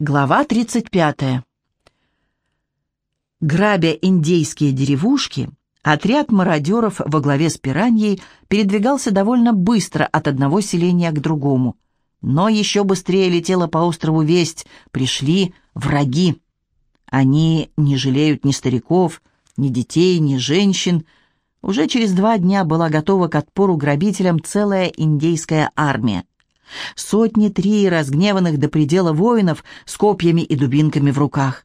Глава 35. Грабя индейские деревушки, отряд мародеров во главе с пираньей передвигался довольно быстро от одного селения к другому. Но еще быстрее летела по острову весть «Пришли враги». Они не жалеют ни стариков, ни детей, ни женщин. Уже через два дня была готова к отпору грабителям целая индейская армия. Сотни три разгневанных до предела воинов с копьями и дубинками в руках.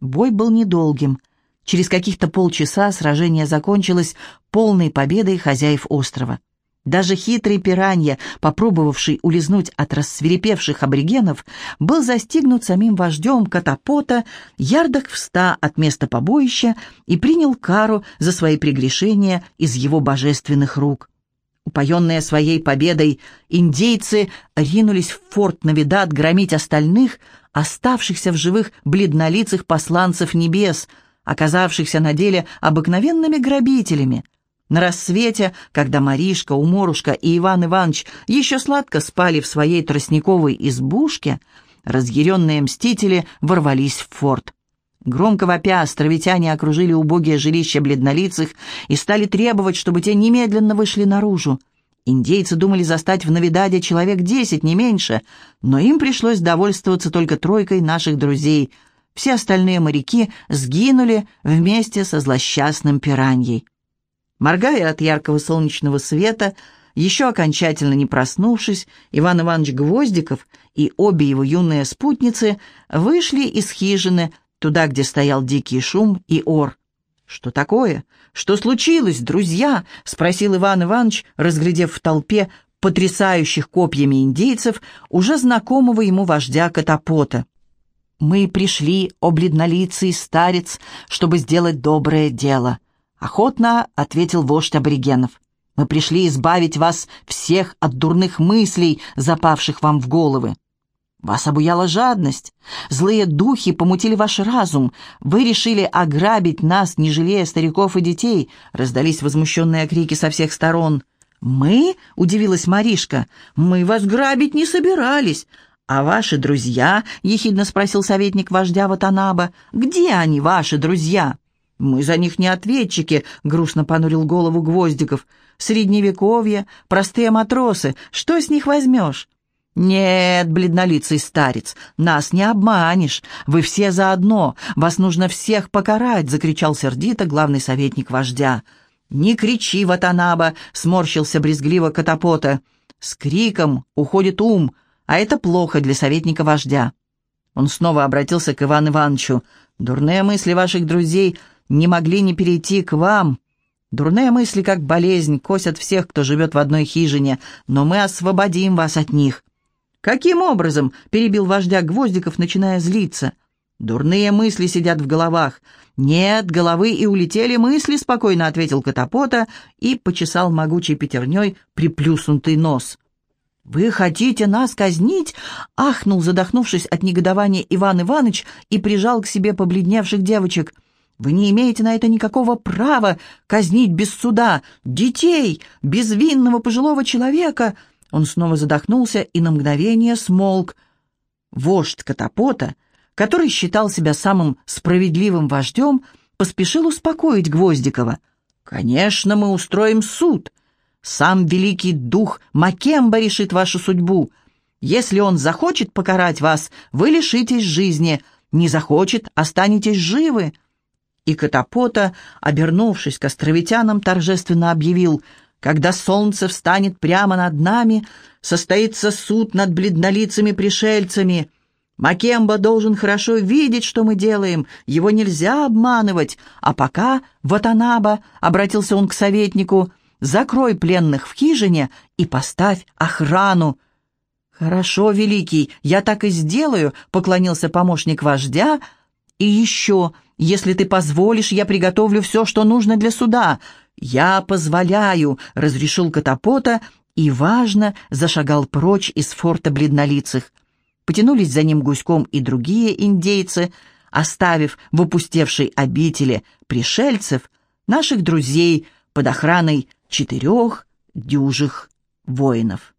Бой был недолгим. Через каких-то полчаса сражение закончилось полной победой хозяев острова. Даже хитрый пиранья, попробовавший улизнуть от рассверепевших аборигенов, был застигнут самим вождем Катапота ярдах в ста от места побоища и принял кару за свои прегрешения из его божественных рук. Упоенные своей победой, индейцы ринулись в форт Навидат громить остальных, оставшихся в живых бледнолицых посланцев небес, оказавшихся на деле обыкновенными грабителями. На рассвете, когда Маришка, Уморушка и Иван Иванович еще сладко спали в своей тростниковой избушке, разъяренные мстители ворвались в форт. Громко вопя, островитяне окружили убогие жилища бледнолицых и стали требовать, чтобы те немедленно вышли наружу. Индейцы думали застать в Навидаде человек десять, не меньше, но им пришлось довольствоваться только тройкой наших друзей. Все остальные моряки сгинули вместе со злосчастным пираньей. Моргая от яркого солнечного света, еще окончательно не проснувшись, Иван Иванович Гвоздиков и обе его юные спутницы вышли из хижины, туда, где стоял дикий шум и ор. «Что такое? Что случилось, друзья?» — спросил Иван Иванович, разглядев в толпе потрясающих копьями индейцев уже знакомого ему вождя Катапота. «Мы пришли, о бледнолицый старец, чтобы сделать доброе дело», — охотно ответил вождь аборигенов. «Мы пришли избавить вас всех от дурных мыслей, запавших вам в головы. Вас обуяла жадность. Злые духи помутили ваш разум. Вы решили ограбить нас, не жалея стариков и детей. Раздались возмущенные крики со всех сторон. «Мы?» — удивилась Маришка. «Мы вас грабить не собирались. А ваши друзья?» — ехидно спросил советник вождя Ватанаба. «Где они, ваши друзья?» «Мы за них не ответчики», — грустно понурил голову Гвоздиков. «Средневековье, простые матросы. Что с них возьмешь?» «Нет, бледнолицый старец, нас не обманешь. Вы все заодно. Вас нужно всех покарать!» — закричал сердито главный советник вождя. «Не кричи, Ватанаба!» — сморщился брезгливо Катапота. «С криком уходит ум, а это плохо для советника вождя». Он снова обратился к Ивану Ивановичу. «Дурные мысли ваших друзей не могли не перейти к вам. Дурные мысли, как болезнь, косят всех, кто живет в одной хижине, но мы освободим вас от них». «Каким образом?» — перебил вождя Гвоздиков, начиная злиться. «Дурные мысли сидят в головах». «Нет, головы и улетели мысли», — спокойно ответил Катапота и почесал могучей пятерней приплюснутый нос. «Вы хотите нас казнить?» — ахнул, задохнувшись от негодования Иван Иванович и прижал к себе побледневших девочек. «Вы не имеете на это никакого права казнить без суда детей, безвинного пожилого человека!» Он снова задохнулся и на мгновение смолк. Вождь Катапота, который считал себя самым справедливым вождем, поспешил успокоить Гвоздикова. «Конечно, мы устроим суд. Сам великий дух Макемба решит вашу судьбу. Если он захочет покарать вас, вы лишитесь жизни. Не захочет, останетесь живы». И Катапота, обернувшись к островитянам, торжественно объявил — когда солнце встанет прямо над нами, состоится суд над бледнолицами пришельцами. Макемба должен хорошо видеть, что мы делаем, его нельзя обманывать. А пока, Ватанаба, — обратился он к советнику, — закрой пленных в хижине и поставь охрану. «Хорошо, Великий, я так и сделаю», — поклонился помощник вождя. «И еще, если ты позволишь, я приготовлю все, что нужно для суда. «Я позволяю», — разрешил Катапота и, важно, зашагал прочь из форта бледнолицых. Потянулись за ним гуськом и другие индейцы, оставив в опустевшей обители пришельцев наших друзей под охраной четырех дюжих воинов.